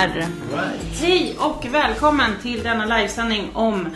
här! Hej och välkommen till denna livesändning om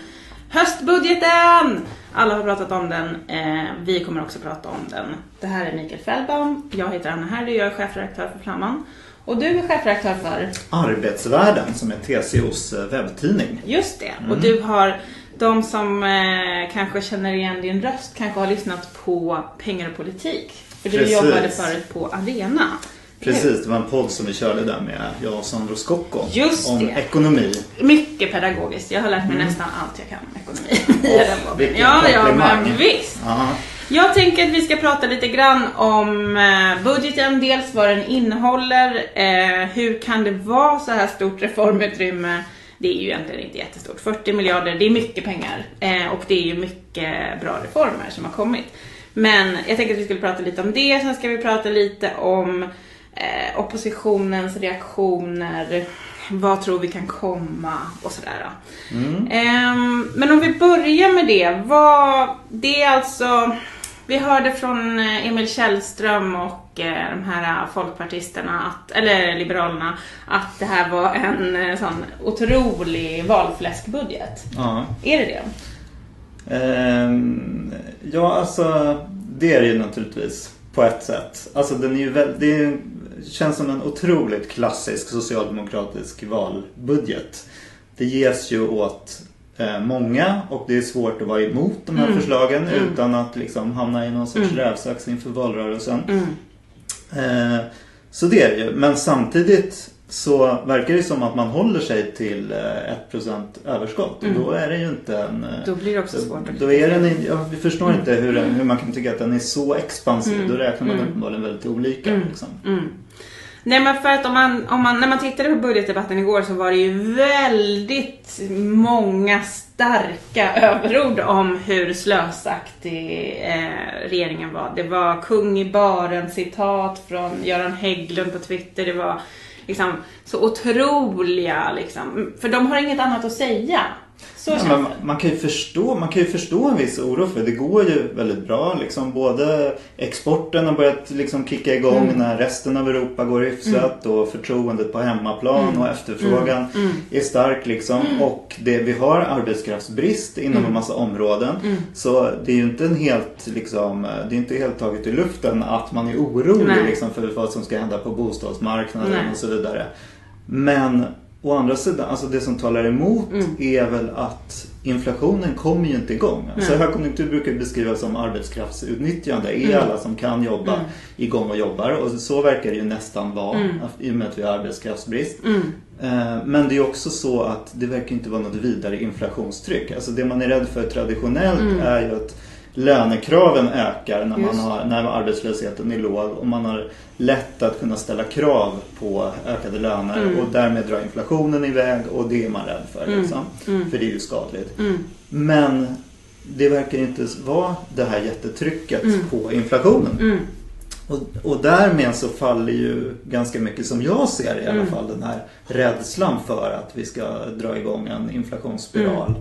höstbudgeten! Alla har pratat om den, eh, vi kommer också prata om den. Det här är Mikael Fällbaum, jag heter Anna Herdy, jag är chefredaktör för Flamman. Och du är chefredaktör för? Arbetsvärlden som är TCOs eh, webbtidning. Just det, och du har de som eh, kanske känner igen din röst kanske har lyssnat på Pengar och politik. För du Precis. jobbade förut på Arena. Precis, det var en podd som vi körde där med jag och Sandro Scocco. Just om det. ekonomi. Mycket pedagogiskt. Jag har lärt mig nästan allt jag kan om ekonomi podden. vilken Ja, ja, komplimang. men visst. Ja, Jag tänker att vi ska prata lite grann om eh, budgeten, dels vad den innehåller, eh, hur kan det vara så här stort reformutrymme? Det är ju egentligen inte jättestort, 40 miljarder, det är mycket pengar eh, och det är ju mycket bra reformer som har kommit. Men jag tänker att vi skulle prata lite om det, sen ska vi prata lite om eh, oppositionens reaktioner, vad tror vi kan komma och sådär. Ehm, men om vi börjar med det, vad, det är alltså, vi hörde från eh, Emil Källström och eh, de här folkpartisterna, att, eller liberalerna, att det här var en sån otrolig valfläskbudget. ja. Är det det? Ehm, ja, alltså det är det ju naturligtvis på ett sätt. Alltså den är ju väl, det är, känns som en otroligt klassisk socialdemokratisk valbudget. Det ges ju åt eh, många och det är svårt att vara emot de här förslagen utan att liksom hamna i någon sorts rävsax inför valrörelsen. Eh, så det är det ju. Men samtidigt så verkar det som att man håller sig till eh, 1% överskott. Och då är det ju inte en... eh, Då blir det också svårt att Då är den, ja, vi förstår inte hur, den, hur man kan tycka att den är så expansiv. Då räknar man uppenbarligen väldigt olika. Liksom. Nej men för att om man, om man, när man tittade på budgetdebatten igår så var det ju väldigt många starka överord om hur slösaktig eh, regeringen var. Det var kung i baren citat från Göran Hägglund på Twitter. Det var liksom så otroliga liksom, för de har inget annat att säga. Så Ja, känns det. man, kan ju förstå, man kan ju förstå en viss oro för det går ju väldigt bra. Liksom. Både exporten har börjat liksom kicka igång Mm. när resten av Europa går hyfsat och förtroendet på hemmaplan Mm. och efterfrågan är stark. Liksom. Och det, vi har arbetskraftsbrist inom Mm. en massa områden. Så det är ju inte en helt, liksom, det är inte helt taget i luften att man är orolig liksom, för vad som ska hända på bostadsmarknaden Nej. och så vidare. Men å andra sidan, alltså det som talar emot Mm. är väl att inflationen kommer ju inte igång. Alltså Nej. högkonjunktur brukar beskrivas som arbetskraftsutnyttjande. Är Mm. alla som kan jobba Mm. igång och jobbar? Och så verkar det ju nästan vara Mm. i och med att vi har arbetskraftsbrist. Mm. Eh, Men det är också så att det verkar inte vara något vidare inflationstryck. Alltså det man är rädd för traditionellt Mm. är ju att lönekraven ökar när, man har, när arbetslösheten är låg och man har lätt att kunna ställa krav på ökade löner Mm. och därmed drar inflationen iväg och det är man rädd för. Mm. Liksom. Mm. För det är ju skadligt. Mm. Men det verkar inte vara det här jättetrycket Mm. på inflationen. Och, och därmed så faller ju ganska mycket som jag ser i alla fall den här rädslan för att vi ska dra igång en inflationsspiral.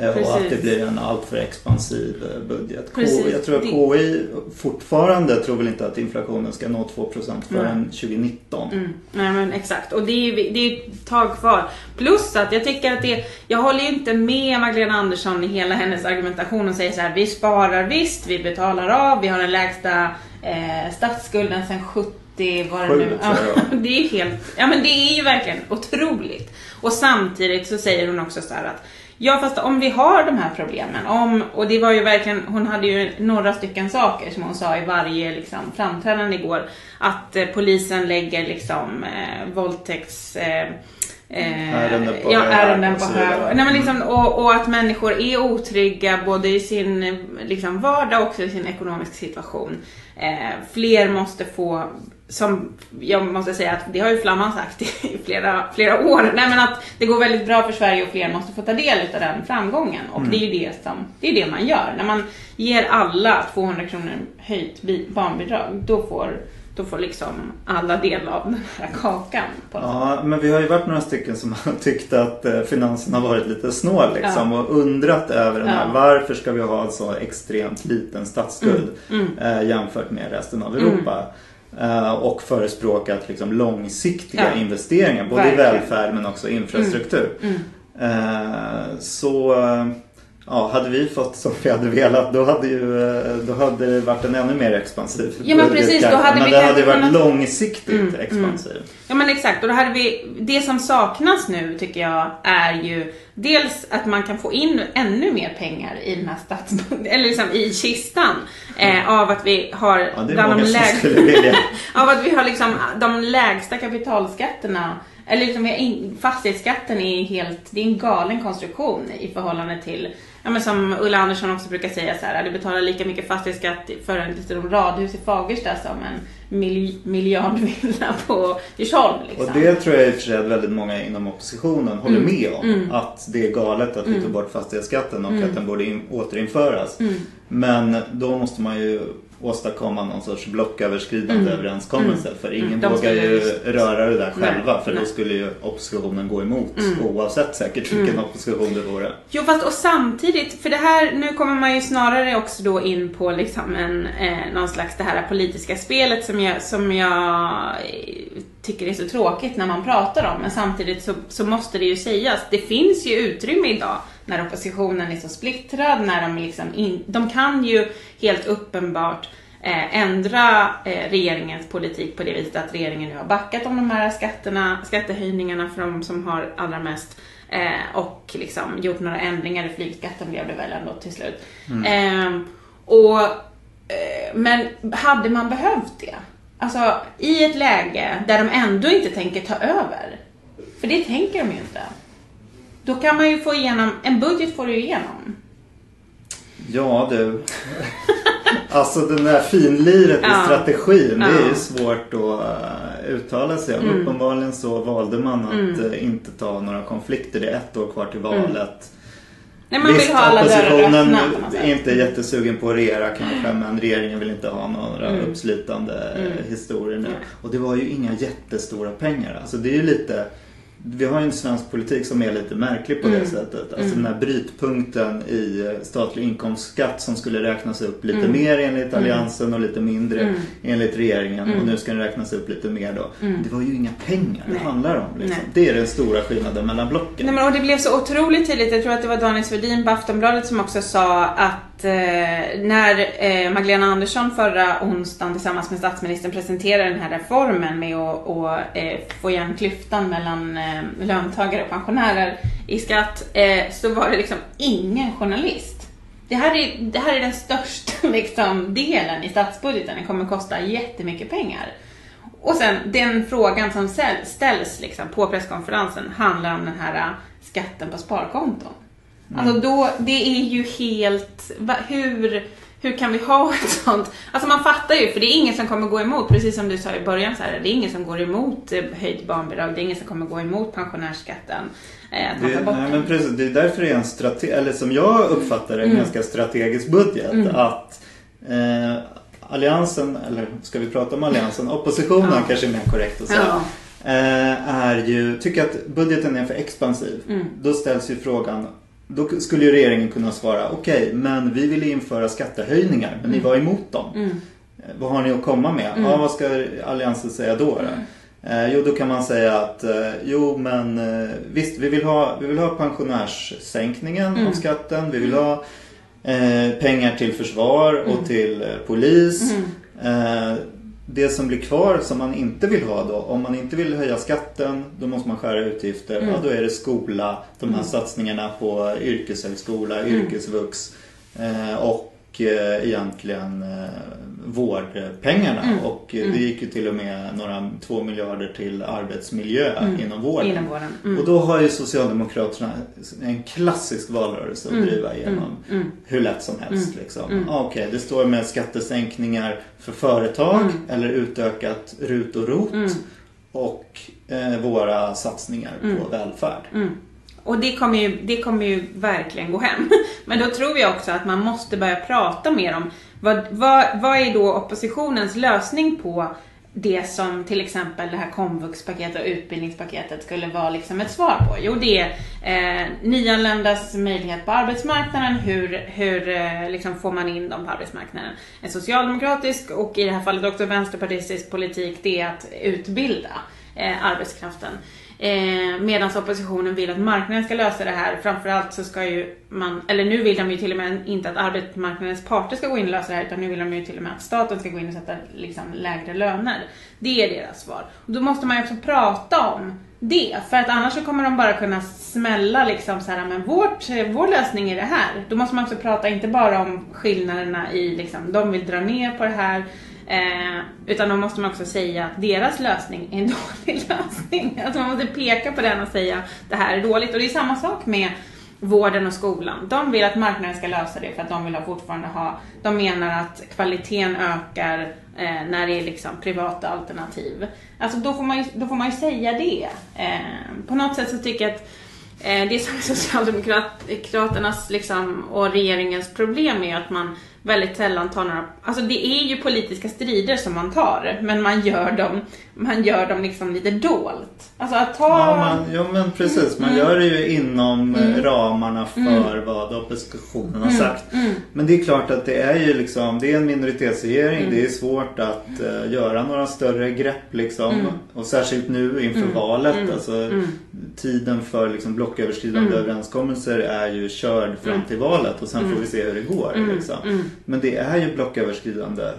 Eh, Och Mm. Precis. att det blir en alltför expansiv eh, budget. Precis. Jag tror att Det- KI fortfarande tror väl inte att inflationen ska nå 2% förrän 2019. Mm. Nej men exakt, och det är det är ett tag kvar. Plus att jag tycker att det, jag håller ju inte med Magdalena Andersson i hela hennes argumentation och säger så här: vi sparar visst, vi betalar av, vi har den lägsta eh, statsskulden sedan 70, vad det Sju, nu tror jag det var. Det är helt, ja men det är ju verkligen otroligt. Och samtidigt så säger hon också så här att Ja fast om vi har de här problemen, om, och det var ju verkligen, hon hade ju några stycken saker som hon sa i varje liksom, framträdande igår. Att eh, polisen lägger liksom eh, våldtäkts... Eh, eh, Ärenden på ja, hög ärenden på. Nej, men liksom, och, och att människor är otrygga både i sin liksom, vardag och också i sin ekonomiska situation. Eh, fler måste få, som jag måste säga att det har ju Flamman sagt i flera, flera år, nej men att det går väldigt bra för Sverige och fler måste få ta del av den framgången. Och det är ju det som, det är det man gör. När man ger alla 200 kronor höjt bi- barnbidrag, då får, då får liksom alla del av den här kakan. Ja, men vi har ju varit några stycken som har tyckt att eh, finansen har varit lite snål liksom och undrat över den här Ja. varför ska vi ha en så extremt liten statsskuld Mm. eh, jämfört med resten av Europa. Eh, och förespråkat liksom långsiktiga Ja. investeringar både i Verkligen. välfärd men också i infrastruktur. Mm. Eh, Så eh, ja, hade vi fått som vi hade velat då hade, ju, eh, då hade det varit en ännu mer expansiv Ja, men precis, då hade Men vi det hade varit kunnat- långsiktigt Mm, expansiv. Ja men exakt och då hade vi, det som saknas nu tycker jag är ju dels att man kan få in ännu mer pengar i den här statsbudgeten, eller liksom i kistan eh, av att vi har Ja, bland de som läg- skulle vilja. av att vi har liksom de lägsta kapitalskatterna eller liksom in, fastighetsskatten är helt, det är en galen konstruktion i förhållande till, ja men som Ulla Andersson också brukar säga så här, du betalar lika mycket fastighetsskatt för en litet radhus i Fagersta som en mil, miljardvilla på Djursholm liksom. Och det tror jag i och för sig att väldigt många inom oppositionen håller Mm. med om. Mm. Att det är galet att vi tog bort fastighetsskatten och Mm. att den borde in, återinföras. Mm. Men då måste man ju åstadkomma någon sorts blocköverskridande Mm. överenskommelse. Mm. För ingen Mm. Vågar ju just- röra det där Nej, själva. För då nej. skulle ju oppositionen gå emot. Mm. Oavsett säkert vilken opposition det vore. Jo fast och samtidigt, för det här, nu kommer man ju snarare också då in på liksom en, eh, någon slags det här politiska spelet som jag, som jag eh, tycker är så tråkigt när man pratar om. Men samtidigt så, så måste det ju sägas, det finns ju utrymme idag när oppositionen är så splittrad, när de liksom in, de kan ju helt uppenbart eh, ändra eh, regeringens politik på det viset att regeringen nu har backat om de här skatterna, skattehöjningarna för de som har allra mest eh, och liksom gjort några ändringar i flygskatten blev det väl ändå till slut. Eh, och, eh, men hade man behövt det? Alltså i ett läge där de ändå inte tänker ta över. För det tänker de ju inte. Då kan man ju få igenom, en budget får du igenom. Ja du. alltså den där finliret Ja. i strategin. Det är Ja. ju svårt att uh, uttala sig om. Mm. Uppenbarligen så valde man att Mm. eh, inte ta några konflikter. Det är ett år kvar till valet. Nej, man Visst, vill ha oppositionen är inte jättesugen på att regera kanske men regeringen vill inte ha några Mm. uppslitande Mm. historier nu. Och det var ju inga jättestora pengar. Alltså det är ju lite vi har ju en svensk politik som är lite märklig på det Mm. sättet. Alltså Mm. den här brytpunkten i eh, statlig inkomstskatt som skulle räknas upp lite Mm. mer enligt Mm. Alliansen och lite mindre Mm. enligt regeringen. Mm. Och nu ska den räknas upp lite mer då. Mm. Det var ju inga pengar det handlar om. Liksom. Det är den stora skillnaden mellan blocken. Nej, men, och det blev så otroligt tydligt, jag tror att det var Daniel Svedin på Aftonbladet som också sa att eh, när eh, Magdalena Andersson förra onsdagen tillsammans med statsministern presenterade den här reformen med att att, eh, få igen klyftan mellan eh, löntagare och pensionärer i skatt eh, så var det liksom ingen journalist. Det här är, det här är den största liksom, delen i statsbudgeten, det kommer kosta jättemycket pengar. Och sen den frågan som ställ- ställs liksom på presskonferensen handlar om den här äh, skatten på sparkonton. Alltså då, det är ju helt, hur, hur kan vi ha ett sånt? Alltså man fattar ju, för det är ingen som kommer gå emot, precis som du sa i början så här, det är ingen som går emot eh, höjt barnbidrag, det är ingen som kommer gå emot pensionärsskatten. Eh, Det, nej, men precis, det är därför det är en strate- eller som jag uppfattar det, en Mm. ganska strategisk budget. Mm. Att eh, Alliansen, eller ska vi prata om Alliansen? Oppositionen Ja. kanske är mer korrekt att säga. Ja. Eh, är ju, tycker att budgeten är för expansiv. Mm. Då ställs ju frågan då skulle ju regeringen kunna svara okej, men vi vill införa skattehöjningar men ni var emot dem. Mm. Eh, Vad har ni att komma med? Mm. Ja, vad ska Alliansen säga då? då? Eh, jo, då kan man säga att eh, jo, men eh, visst, vi vill ha, vi vill ha pensionärssänkningen Mm. av skatten. Vi vill ha eh, pengar till försvar och Mm. till eh, polis. Det som blir kvar som man inte vill ha då, om man inte vill höja skatten, då måste man skära utgifter. Mm. Ja, då är det skola, de här Mm. satsningarna på yrkeshögskola, Mm. yrkesvux eh, och eh, egentligen eh, vårdpengarna. Mm. Och eh, Mm. det gick ju till och med några två miljarder till arbetsmiljö Mm. inom vården. Inom vården. Mm. Och då har ju Socialdemokraterna en klassisk valrörelse att Mm. driva igenom Mm. Hur lätt som helst. Liksom. Ah, Okej, det står med skattesänkningar för företag eller utökat RUT och ROT och eh, våra satsningar på välfärd. Och det kommer, ju, det kommer ju verkligen gå hem. Men då tror jag också att man måste börja prata mer om vad, vad, vad är då oppositionens lösning på det som till exempel det här komvuxpaketet och utbildningspaketet skulle vara liksom ett svar på? Jo, det är eh, nyanländas möjlighet på arbetsmarknaden. Hur, hur eh, liksom får man in dem på arbetsmarknaden? En socialdemokratisk och i det här fallet också vänsterpartistisk politik, det är att utbilda eh, arbetskraften. Eh, Medan oppositionen vill att marknaden ska lösa det här. Framförallt så ska ju man, eller nu vill de ju till och med inte att arbetsmarknadens parter ska gå in och lösa det här utan nu vill de ju till och med att staten ska gå in och sätta liksom, lägre löner. Det är deras svar. Och då måste man ju också prata om det. För att annars så kommer de bara kunna smälla liksom så här, men vårt, vår lösning är det här. Då måste man också prata inte bara om skillnaderna i liksom, de vill dra ner på det här Eh, utan då måste man också säga att deras lösning är en dålig lösning. Alltså man måste peka på den och säga att det här är dåligt. Och det är samma sak med vården och skolan. De vill att marknaden ska lösa det för att de vill fortfarande ha, de menar att kvaliteten ökar eh, när det är liksom privata alternativ. Alltså då får man ju, då får man ju säga det. Eh, på något sätt så tycker jag att eh, det som är Socialdemokraternas liksom, och regeringens problem är att man väldigt sällan tar några, alltså det är ju politiska strider som man tar, men man gör dem, man gör dem liksom lite dolt. Alltså att ta... Ja, man, ja men precis, man mm. gör det ju inom mm. ramarna för mm. vad oppositionen har mm. sagt. Mm. Men det är klart att det är ju liksom, det är en minoritetsregering, mm. det är svårt att uh, göra några större grepp liksom. Och särskilt nu inför valet, alltså tiden för liksom blocköverskridande överenskommelser är ju körd fram till valet och sen får vi se hur det går liksom. Men det är ju blocköverskridande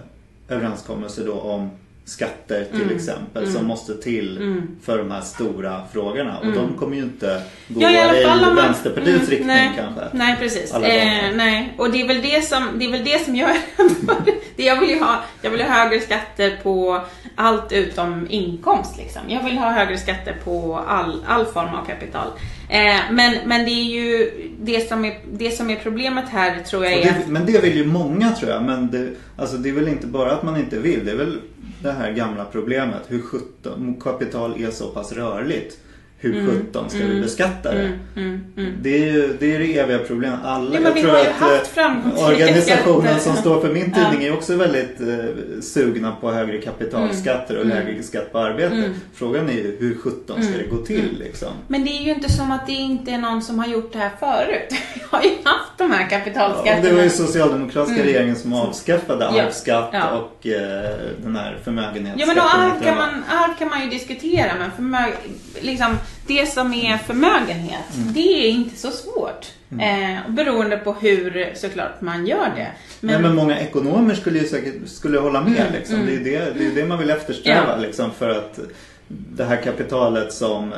överenskommelser då om skatter till mm. exempel mm. som måste till mm. för de här stora frågorna. Och de mm. kommer ju inte gå ja, i, i man... Vänsterpartiets mm, riktning nej, kanske. Nej precis. Eh, nej. Och det är väl det som, det är väl det som jag det jag vill ju ha, jag vill ha högre skatter på allt utom inkomst liksom. Jag vill ha högre skatter på all, all form av kapital. Eh, men, men det är ju det som är, det som är problemet här tror jag är... Det, men det vill ju många tror jag. Men det, alltså det är väl inte bara att man inte vill. Det är väl det här gamla problemet. Hur 17, kapital är så pass rörligt hur mm, 17 ska mm, vi beskatta det? Mm, mm, mm, det är ju det, är det eviga problemet. Alla, ja, jag tror att eh, organisationen som står för min tidning ja. är också väldigt eh, sugna på högre kapitalskatter och lägre skatt på arbete. Frågan är ju hur 17 ska det gå till liksom? Men det är ju inte som att det inte är någon som har gjort det här förut. Vi har ju haft de här kapitalskatterna. Ja, det var ju socialdemokratiska regeringen som avskaffade arvsskatt och eh, den här förmögenhetsskatten. Ja men arv kan, man, arv kan man ju diskutera men förmög, liksom det som är förmögenhet, mm. det är inte så svårt. Mm. Eh, beroende på hur såklart man gör det. Men, Nej, men många ekonomer skulle ju säkert skulle hålla med. Mm. Liksom. Mm. Det, är det, det är det man vill eftersträva. Ja. Liksom, för att det här kapitalet som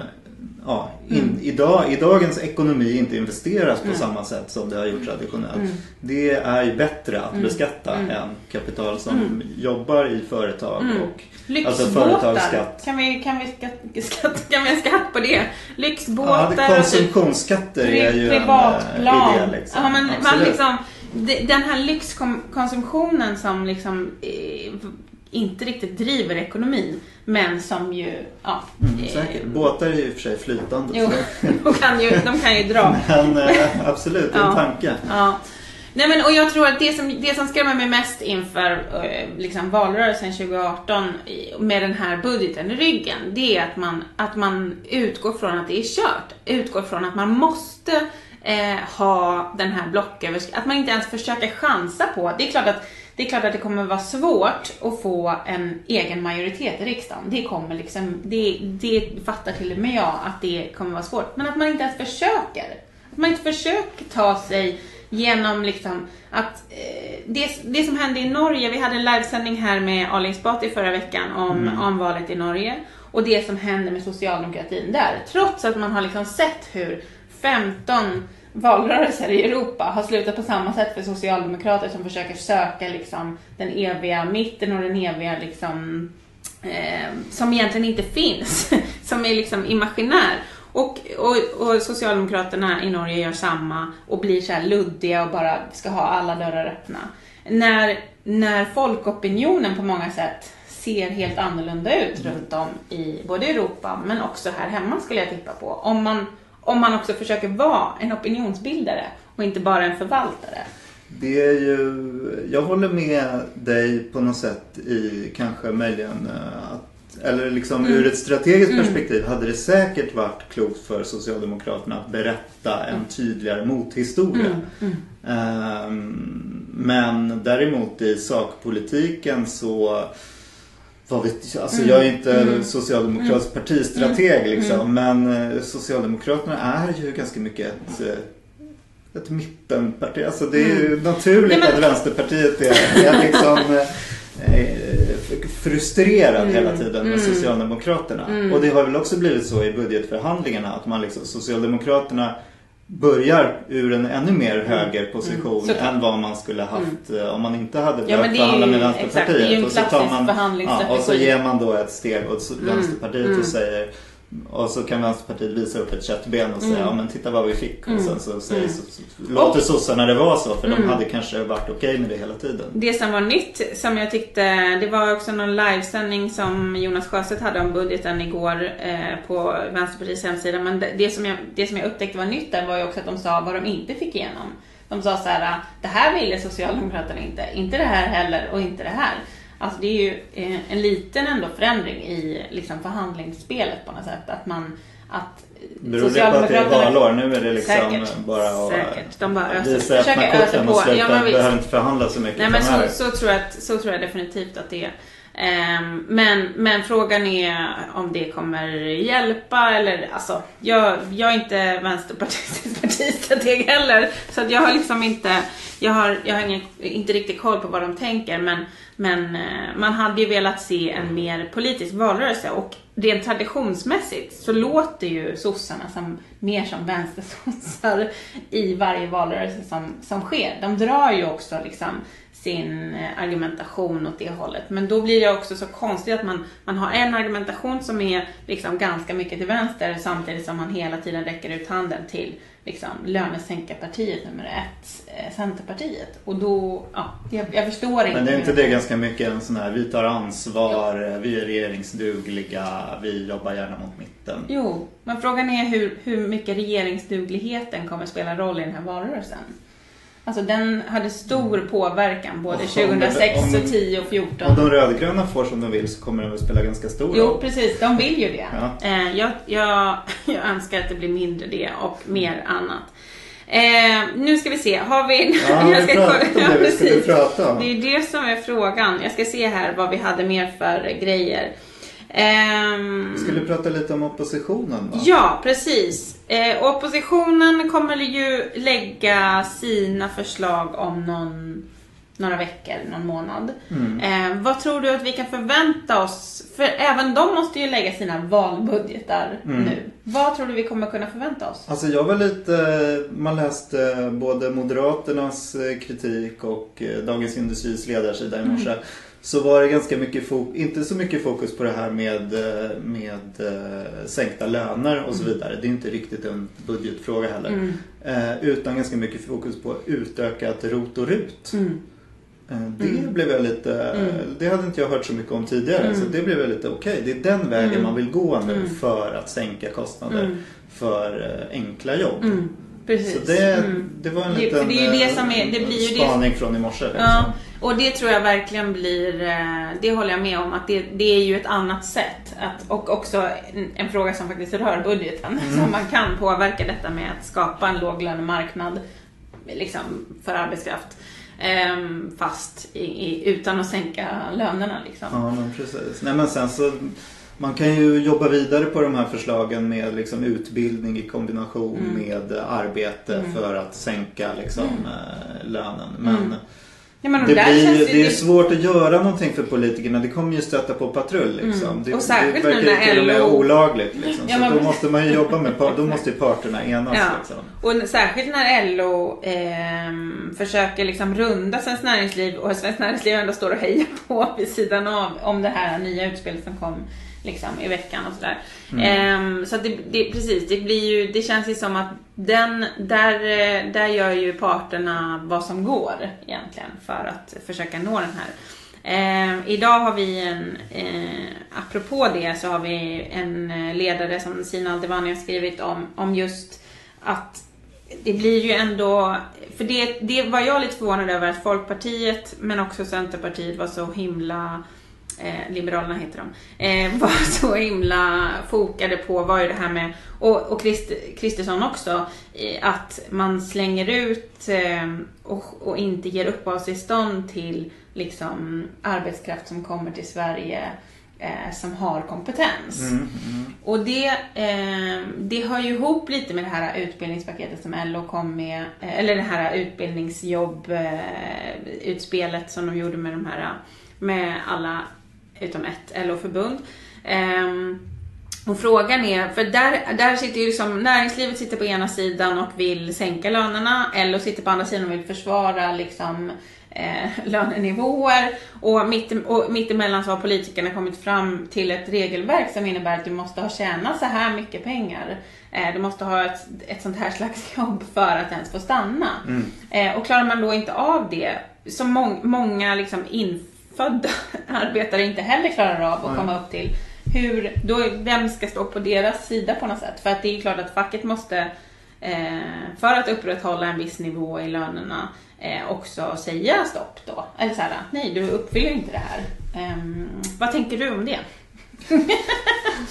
ja, in, mm. idag, i dagens ekonomi inte investeras på mm. samma sätt som det har gjort traditionellt. Mm. Det är ju bättre att beskatta än kapital som jobbar i företag och Lyxbåtar. Alltså företagsskatt. Kan vi, kan, vi skatt, skatt, kan vi ha skatt på det? Lyxbåtar. Ja, konsumtionsskatter är ju privatplan. en idé. Liksom. Ja, men man liksom, den här lyxkonsumtionen som liksom eh, inte riktigt driver ekonomin. Men som ju, ja. Mm, säkert. Eh, Båtar är ju i och för sig flytande. Jo, de kan ju, de kan ju dra. men eh, absolut, det är en tanke. Ja. Nej men och jag tror att det som, det som skrämmer mig mest inför eh, liksom, valrörelsen 2018 med den här budgeten i ryggen, det är att man, att man utgår från att det är kört. Utgår från att man måste eh, ha den här blocköverskridande, att man inte ens försöker chansa på, det är klart att det är klart att det kommer vara svårt att få en egen majoritet i riksdagen. Det kommer liksom, det, det fattar till och med jag att det kommer vara svårt. Men att man inte ens försöker. Att man inte försöker ta sig genom liksom att eh, det, det som hände i Norge, vi hade en livesändning här med Ali Esbati förra veckan om, mm. om valet i Norge och det som hände med socialdemokratin där. Trots att man har liksom sett hur 15 valrörelser i Europa har slutat på samma sätt för socialdemokrater som försöker söka liksom den eviga mitten och den eviga liksom eh, som egentligen inte finns, som är liksom imaginär. Och, och, och, Socialdemokraterna i Norge gör samma och blir så här luddiga och bara ska ha alla dörrar öppna. När, när folkopinionen på många sätt ser helt annorlunda ut mm. runt om i både Europa men också här hemma skulle jag tippa på. Om man, om man också försöker vara en opinionsbildare och inte bara en förvaltare. det är ju, jag håller med dig på något sätt i kanske möjligen eh, eller liksom Mm. ur ett strategiskt Mm. perspektiv hade det säkert varit klokt för Socialdemokraterna att berätta en tydligare mothistoria. Mm. Mm. Ehm, Men däremot i sakpolitiken så vad vet jag, alltså Mm. jag är inte Mm. socialdemokratisk partistrateg Mm. liksom. Men eh, Socialdemokraterna är ju ganska mycket ett, eh, ett mittenparti. Alltså det är ju naturligt Mm. Nej, men- att Vänsterpartiet är, är liksom eh, frustrerad Mm. hela tiden med Mm. Socialdemokraterna. Mm. Och det har väl också blivit så i budgetförhandlingarna att man liksom, Socialdemokraterna börjar ur en ännu mer högerposition Mm. Såklart. än vad man skulle haft eh, om man inte hade Ja, börjat ju- förhandla med exakt, Vänsterpartiet. det är ju en och, så tar klassisk man, ja, och så ger man då ett steg åt Mm. Vänsterpartiet Mm. och säger och så kan Vänsterpartiet visa upp ett köttben och säga Mm. ja men titta vad vi fick. Mm. Och sen så säger Mm. så, så, låter sossarna det vara så för Mm. de hade kanske varit okej med det hela tiden. Det som var nytt som jag tyckte, det var också någon livesändning som Jonas Sjöstedt hade om budgeten igår eh, på Vänsterpartiets hemsida. Men det, det, som jag, det som jag upptäckte var nytt där var ju också att de sa vad de inte fick igenom. De sa så här, det här ville Socialdemokraterna inte, inte det här heller och inte det här. Alltså det är ju eh, en liten ändå förändring i liksom förhandlingsspelet på något sätt. Att man, att Beror det på att det är valår? Nu är det liksom Säkert. bara att Säkert. De bara öser- visa öppna korten på. och sluta. Ja, behöver inte förhandla så mycket Nej men så, så, tror jag att, så tror jag definitivt att det är. Ehm, men, men frågan är om det kommer hjälpa eller alltså jag, jag är inte vänsterpartistisk partistrateg heller så att jag har liksom inte jag har, jag har ingen, inte riktigt koll på vad de tänker men, men eh, man hade ju velat se en mer politisk valrörelse och rent traditionsmässigt så låter ju sossarna som, mer som vänstersossar i varje valrörelse som, som sker. De drar ju också liksom sin eh, argumentation åt det hållet. Men då blir det också så konstigt att man, man har en argumentation som är liksom ganska mycket till vänster samtidigt som man hela tiden räcker ut handen till liksom, lönesänkarpartiet nummer ett, eh, Centerpartiet. Och då, ja, jag, jag förstår inte. Men det är inte de- det ganska mycket en sån här vi tar ansvar, vi är regeringsdugliga, vi jobbar gärna mot mitten. Jo, men frågan är hur, hur mycket regeringsdugligheten kommer spela roll i den här valrörelsen. Alltså den hade stor påverkan både Och om det- 2006 om- och 10 och 14. Om de rödgröna får som de vill så kommer de väl spela ganska stor Jo, roll. precis. De vill ju det. Ja. Eh, jag, jag, jag önskar att det blir mindre det och mer annat. Eh, nu ska vi se, har vi... Ja, jag vi pratar om det vi skulle prata om. Det är det som är frågan. Jag ska se här vad vi hade mer för grejer. Ehm, skulle prata lite om oppositionen va? Ja, precis. Eh, oppositionen kommer ju lägga sina förslag om någon, några veckor, någon månad. Mm. Eh, vad tror du att vi kan förvänta oss? För även de måste ju lägga sina valbudgetar Mm. nu. Vad tror du vi kommer kunna förvänta oss? Alltså jag var lite, man läste både Moderaternas eh, kritik och eh, Dagens Industris ledarsida i morse. Så var det ganska mycket fokus, inte så mycket fokus på det här med, eh, med eh, sänkta löner och så vidare. Det är inte riktigt en budgetfråga heller. Mm. Eh, utan ganska mycket fokus på utökat ROT och RUT. Mm. Eh, Det Mm. blev jag lite, Mm. det hade inte jag hört så mycket om tidigare. Mm. Så det blev jag lite, okej det är den vägen Mm. man vill gå nu Mm. för att sänka kostnader Mm. för enkla jobb. Mm. Precis. Så det, Mm. det var en Det- liten för det är det som är- det blir ju det- spaning från i morse. Ja, och det tror jag verkligen blir, eh, det håller jag med om, att det, det är ju ett annat sätt. Att, och också en, en fråga som faktiskt rör budgeten. Mm. Så man kan påverka detta med att skapa en låglönemarknad liksom, för arbetskraft. Ehm, fast i, i, utan att sänka lönerna. Liksom. Ja, men precis. Nej, men sen så, man kan ju jobba vidare på de här förslagen med liksom utbildning i kombination Mm. med arbete Mm. för att sänka liksom, eh, lönen. Men Mm. Ja, det, blir, ju det är det- svårt att göra någonting för politikerna. Det kommer ju stöta på patrull. Liksom. Mm. Det, Och särskilt det verkar ju till och med olagligt. Liksom. Ja, så men- då måste man ju jobba med, då måste ju parterna enas. Ja. Liksom. Och särskilt när LO ehm, försöker liksom runda Svenskt Näringsliv och Svenskt Näringsliv ändå står och hejar på vid sidan av om det här nya utspelet som kom liksom i veckan och sådär. Ehm, så att det, det, precis, det blir ju, det känns ju som att den, där, eh, där gör ju parterna vad som går egentligen för att försöka nå den här. Eh, idag har vi en, eh, apropå det så har vi en eh, ledare som Sina Aldevani har skrivit om, om just att det blir ju ändå, för det, det var jag lite förvånad över att Folkpartiet men också Centerpartiet var så himla eh, Liberalerna heter de, eh, var så himla fokade på var ju det här med, och, och Kristersson också, att man slänger ut eh, och, och, inte ger uppehållstillstånd till liksom arbetskraft som kommer till Sverige eh, som har kompetens. Mm, mm. Och det, eh, det hör ju ihop lite med det här utbildningspaketet som LO kom med, eh, eller det här utbildningsjobb, eh, utspelet som de gjorde med de här, med alla utom ett LO-förbund. Ehm, och frågan är, för där, där sitter ju som näringslivet sitter på ena sidan och vill sänka lönerna, LO sitter på andra sidan och vill försvara liksom eh, lönenivåer och, mitt, och mittemellan så har politikerna kommit fram till ett regelverk som innebär att du måste ha tjänat så här mycket pengar. Eh, du måste ha ett, ett sånt här slags jobb för att ens få stanna. Mm. Eh, och klarar man då inte av det, som må, många liksom infödda arbetare inte heller klarar av att mm. komma upp till, hur, då, vem ska stå på deras sida på något sätt? För att det är ju klart att facket måste eh, för att upprätthålla en viss nivå i lönerna eh, också säga stopp då. Eller så här, nej du uppfyller inte det här. Um, vad tänker du om det?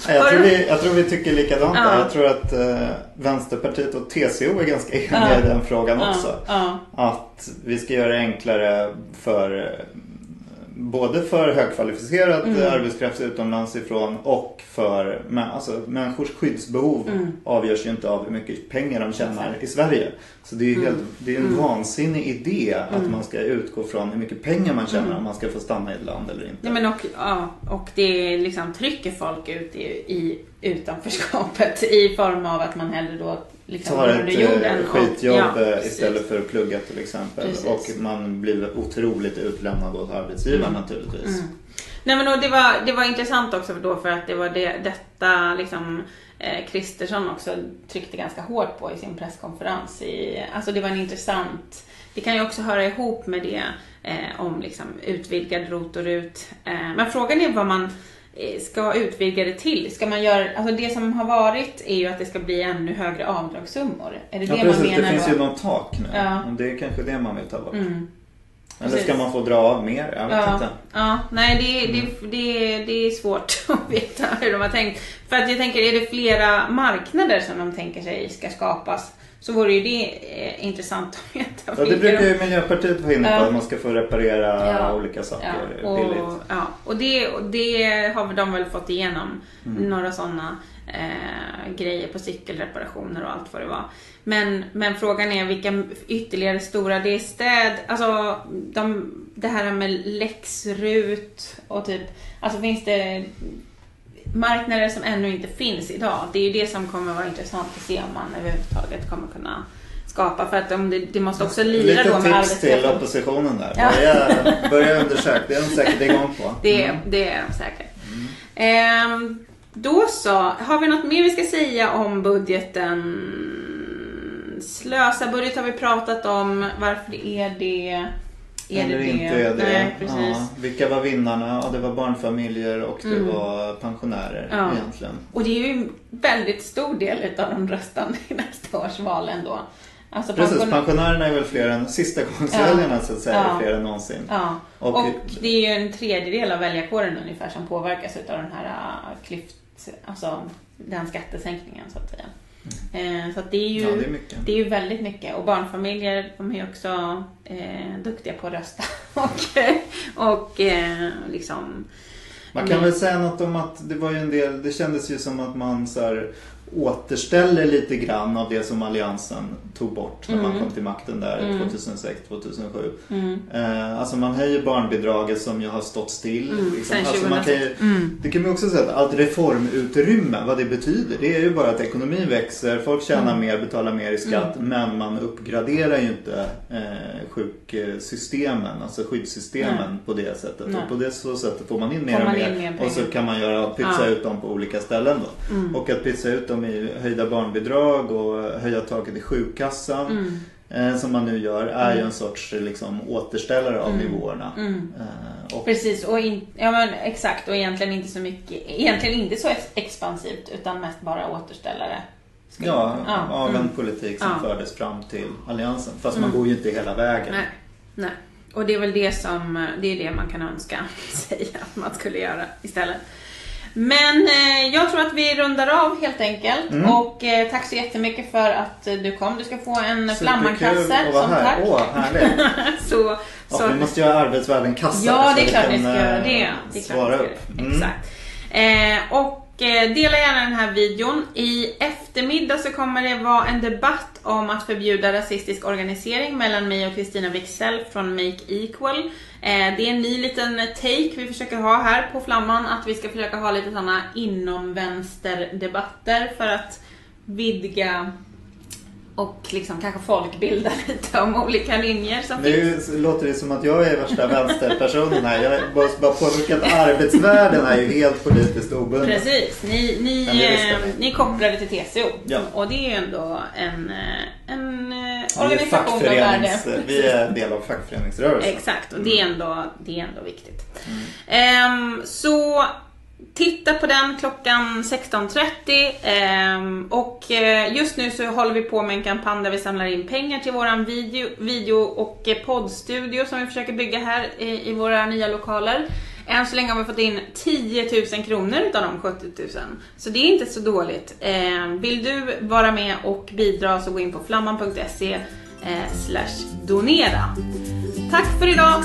jag, tror vi, jag tror vi tycker likadant ja. där. Jag tror att eh, Vänsterpartiet och TCO är ganska eniga ja. i den frågan också. Ja. Att vi ska göra det enklare för både för högkvalificerad mm. arbetskraft utomlands ifrån och för alltså, människors skyddsbehov mm. avgörs ju inte av hur mycket pengar de tjänar i Sverige. Så det är, mm. helt, det är en mm. vansinnig idé att mm. man ska utgå från hur mycket pengar man tjänar mm. om man ska få stanna i ett land eller inte. Ja, men och, ja, och det liksom trycker folk ut i, i utanförskapet i form av att man hellre då liksom tar ett eh, jorden skitjobb och, ja, istället för att plugga till exempel. Precis. Och man blir otroligt utlämnad åt arbetsgivaren mm. naturligtvis. Mm. Nej men det var, det var intressant också då för att det var det, detta liksom eh, Kristersson också tryckte ganska hårt på i sin presskonferens. I, alltså det var en intressant, det kan ju också höra ihop med det eh, om liksom utvidgad rot och rut. Eh, men frågan är vad man Eh, ska utvidga det till? Ska man göra, alltså det som har varit är ju att det ska bli ännu högre avdragssummor. Är det ja, det precis, man menar det finns då? ju något tak nu. Ja. Det är kanske det man vill ta bort. Mm. Eller ska man få dra av mer? Jag vet ja. inte. Ja, nej det, mm. det, det, det är svårt att veta hur de har tänkt. För att jag tänker, är det flera marknader som de tänker sig ska skapas? Så vore ju det eh, intressant att veta. Ja, det brukar ju Miljöpartiet vara inne på, att man ska få reparera ja. olika saker ja. och, billigt. Ja, och det, det har de väl fått igenom. Mm. Några sådana eh, grejer på cykelreparationer och allt vad det var. Men, men frågan är vilka ytterligare stora, det är städ, alltså de, det här med läxrut och typ, alltså finns det marknader som ännu inte finns idag. Det är ju det som kommer vara intressant att se om man överhuvudtaget kommer kunna skapa. För att det, det måste också lira då med Lite tips till oppositionen där. Ja. Börja, börja undersöka. Det är de säkert igång på. Det, mm. det är de säkert. Mm. Ehm, då så. Har vi något mer vi ska säga om budgeten? Slösa budget har vi pratat om. Varför är det? Är Eller det inte det? är det. Nej, precis. Ja, vilka var vinnarna? Ja, det var barnfamiljer och det mm. var pensionärer ja. egentligen. Och det är ju en väldigt stor del av de röstande i nästa års val ändå. Alltså Precis, pension... pensionärerna är väl fler än sista gångsväljarna ja. så att säga, ja. fler än någonsin. Ja. Och, och det är ju en tredjedel av väljarkåren ungefär som påverkas av den här äh, klyft, alltså den skattesänkningen så att säga. Mm. Så det är, ju, ja, det, är mycket. det är ju väldigt mycket. Och barnfamiljer de är också eh, duktiga på att rösta. och och eh, liksom... Man kan väl säga något om att det var ju en del, det kändes ju som att man så här, återställer lite grann av det som Alliansen tog bort när mm. man kom till makten där mm. 2006-2007. Mm. Eh, alltså man höjer barnbidraget som ju har stått still. Mm. Liksom. Alltså man kan ju, mm. Det kan man också säga att allt reformutrymme, vad det betyder, det är ju bara att ekonomin växer, folk tjänar mm. mer, betalar mer i skatt, mm. men man uppgraderar ju inte eh, sjuksystemen, alltså skyddssystemen Nej. på det sättet. Nej. Och på det så sättet får man in mer och mer, mer och så kan man göra, pytsa ja. ut dem på olika ställen då. Och att pytsa ut dem dem i höjda barnbidrag och höja taket i sjukkassan. Mm. Eh, som man nu gör är mm. ju en sorts liksom, återställare av mm. nivåerna. Mm. Eh, och... Precis, och in, ja, men, exakt och egentligen inte så mycket, egentligen inte så expansivt utan mest bara återställare. Ja, Ja, av en mm. politik som Ja. fördes fram till Alliansen. Fast man går ju inte hela vägen. Nej, nej. Och det är väl det som, det är det man kan önska sig att man skulle göra istället. Men eh, jag tror att vi rundar av helt enkelt. Mm. Och eh, tack så jättemycket för att eh, du kom. Du ska få en flammankasse som här. tack. Åh, härligt. så, Ja, så, vi måste göra arbetsvärlden kassa ja, så det är klart vi ska göra eh, det. det är klart svara vi ska upp. Mm. Exakt. Eh, och eh, Eh, dela gärna den här videon. I eftermiddag så kommer det vara en debatt om att förbjuda rasistisk organisering mellan mig och Kristina Wixell från Make Equal. Eh, det är en ny liten take vi försöker ha här på Flamman, att vi ska försöka ha lite sådana inom-vänster-debatter för att vidga och liksom kanske folkbilda lite om olika linjer som Nu finns. låter det som att jag är värsta vänsterpersonen här. Jag måste bara påpeka att arbetsvärlden är ju helt politiskt obunden. Precis, ni, ni, Ja, det eh, ni kopplade till TCO. Ja. Och det är ju ändå en, eh, en eh, är, organisation av värde. vi är del av fackföreningsrörelsen. Exakt, och det är ändå, det är ändå viktigt. Ehm, så titta på den klockan 16.30 ehm, och eh, just nu så håller vi på med en kampanj där vi samlar in pengar till våran video, video och eh, poddstudio som vi försöker bygga här i, i våra nya lokaler. Än så länge har vi fått in 10 000 kronor utav de 70 000. Så det är inte så dåligt. Ehm, vill du vara med och bidra så gå in på flamman.se eh, slash donera. Tack för idag!